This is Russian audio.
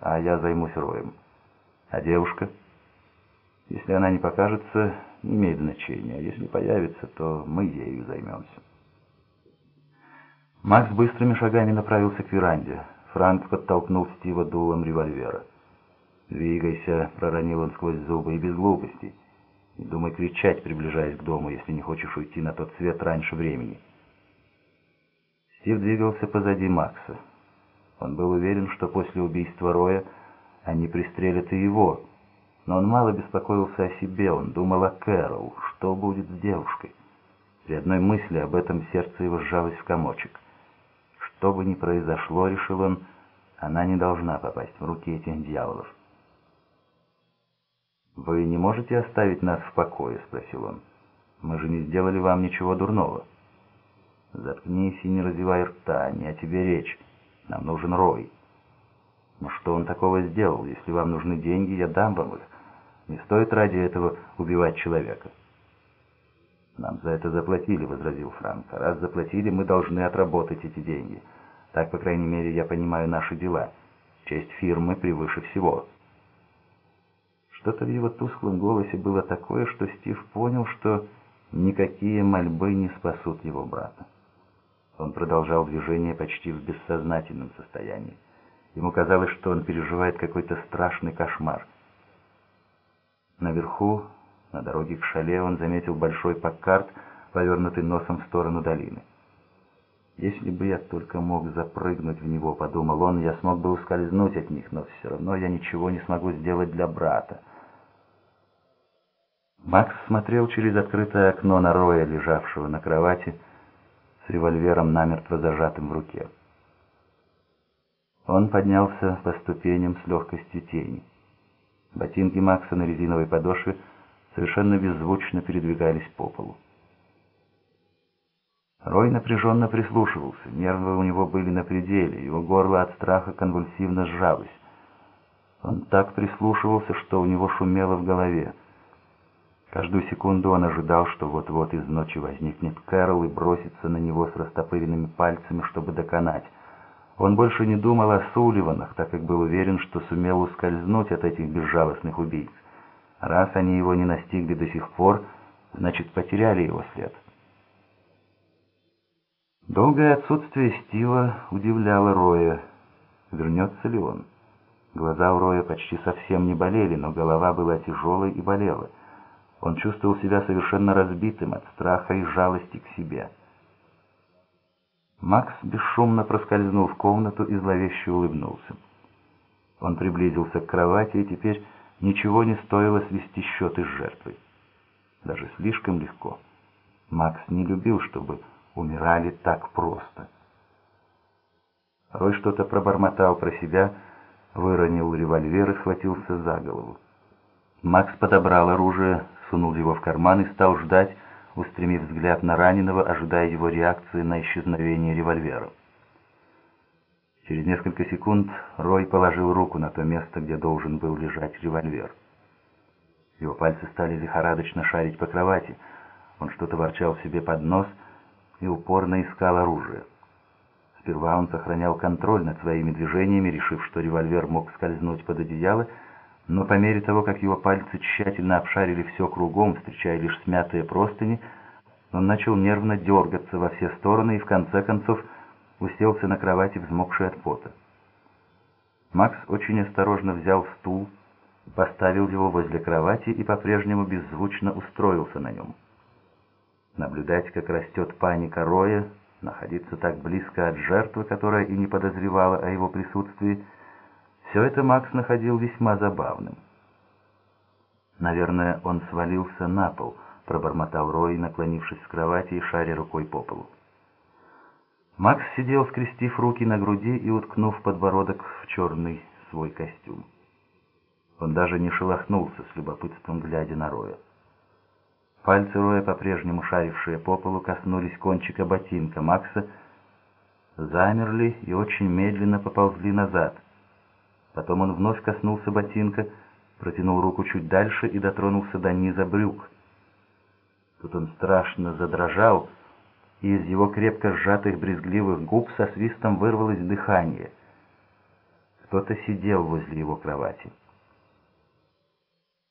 а я займусь Роем. А девушка? Если она не покажется, не имеет значения. А если появится, то мы ею займемся. Макс быстрыми шагами направился к веранде. Франк подтолкнул Стива дулом револьвера. «Двигайся», — проронил он сквозь зубы, — «и без глупостей. Не думай кричать, приближаясь к дому, если не хочешь уйти на тот свет раньше времени». Стив двигался позади Макса. Он был уверен, что после убийства Роя они пристрелят и его, но он мало беспокоился о себе, он думал о Кэрол, что будет с девушкой. При одной мысли об этом сердце его сжалось в комочек. Что бы ни произошло, решил он, она не должна попасть в руки этих дьяволов. «Вы не можете оставить нас в покое?» — спросил он. «Мы же не сделали вам ничего дурного». «Заткнись и не развивай рта, не о тебе речь. Нам нужен Рой». «Но что он такого сделал? Если вам нужны деньги, я дам вам их. Не стоит ради этого убивать человека». «Нам за это заплатили», — возразил Франк. «А раз заплатили, мы должны отработать эти деньги. Так, по крайней мере, я понимаю наши дела. Честь фирмы превыше всего». Что-то в его тусклом голосе было такое, что Стив понял, что никакие мольбы не спасут его брата. Он продолжал движение почти в бессознательном состоянии. Ему казалось, что он переживает какой-то страшный кошмар. Наверху на дороге к шале он заметил большой паккарт, повернутый носом в сторону долины. «Если бы я только мог запрыгнуть в него», — подумал он, — «я смог бы ускользнуть от них, но все равно я ничего не смогу сделать для брата». Макс смотрел через открытое окно на Роя, лежавшего на кровати, револьвером намертво зажатым в руке. Он поднялся по ступеням с легкостью тени. Ботинки Макса на резиновой подошве — совершенно беззвучно передвигались по полу. Рой напряженно прислушивался, нервы у него были на пределе, его горло от страха конвульсивно сжалось. Он так прислушивался, что у него шумело в голове. Каждую секунду он ожидал, что вот-вот из ночи возникнет Кэрол и бросится на него с растопыренными пальцами, чтобы доконать. Он больше не думал о Сулливанах, так как был уверен, что сумел ускользнуть от этих безжалостных убийц. Раз они его не настигли до сих пор, значит, потеряли его след. Долгое отсутствие Стива удивляло Роя. Вернется ли он? Глаза у Роя почти совсем не болели, но голова была тяжелой и болела. Он чувствовал себя совершенно разбитым от страха и жалости к себе. Макс бесшумно проскользнул в комнату и зловеще улыбнулся. Он приблизился к кровати и теперь Ничего не стоило свести счеты с жертвой. Даже слишком легко. Макс не любил, чтобы умирали так просто. Рой что-то пробормотал про себя, выронил револьвер и схватился за голову. Макс подобрал оружие, сунул его в карман и стал ждать, устремив взгляд на раненого, ожидая его реакции на исчезновение револьвера. Через несколько секунд Рой положил руку на то место, где должен был лежать револьвер. Его пальцы стали лихорадочно шарить по кровати. Он что-то ворчал себе под нос и упорно искал оружие. Сперва он сохранял контроль над своими движениями, решив, что револьвер мог скользнуть под одеяло, но по мере того, как его пальцы тщательно обшарили все кругом, встречая лишь смятые простыни, он начал нервно дергаться во все стороны и в конце концов уселся на кровати, взмокший от пота. Макс очень осторожно взял стул, поставил его возле кровати и по-прежнему беззвучно устроился на нем. Наблюдать, как растет паника Роя, находиться так близко от жертвы, которая и не подозревала о его присутствии, все это Макс находил весьма забавным. «Наверное, он свалился на пол», — пробормотал Рой, наклонившись с кровати и шаря рукой по полу. Макс сидел, скрестив руки на груди и уткнув подбородок в черный свой костюм. Он даже не шелохнулся с любопытством, глядя на Роя. Пальцы Роя, по-прежнему шарившие по полу, коснулись кончика ботинка Макса, замерли и очень медленно поползли назад. Потом он вновь коснулся ботинка, протянул руку чуть дальше и дотронулся до низа брюк. Тут он страшно задрожал, и из его крепко сжатых брезгливых губ со свистом вырвалось дыхание. Кто-то сидел возле его кровати.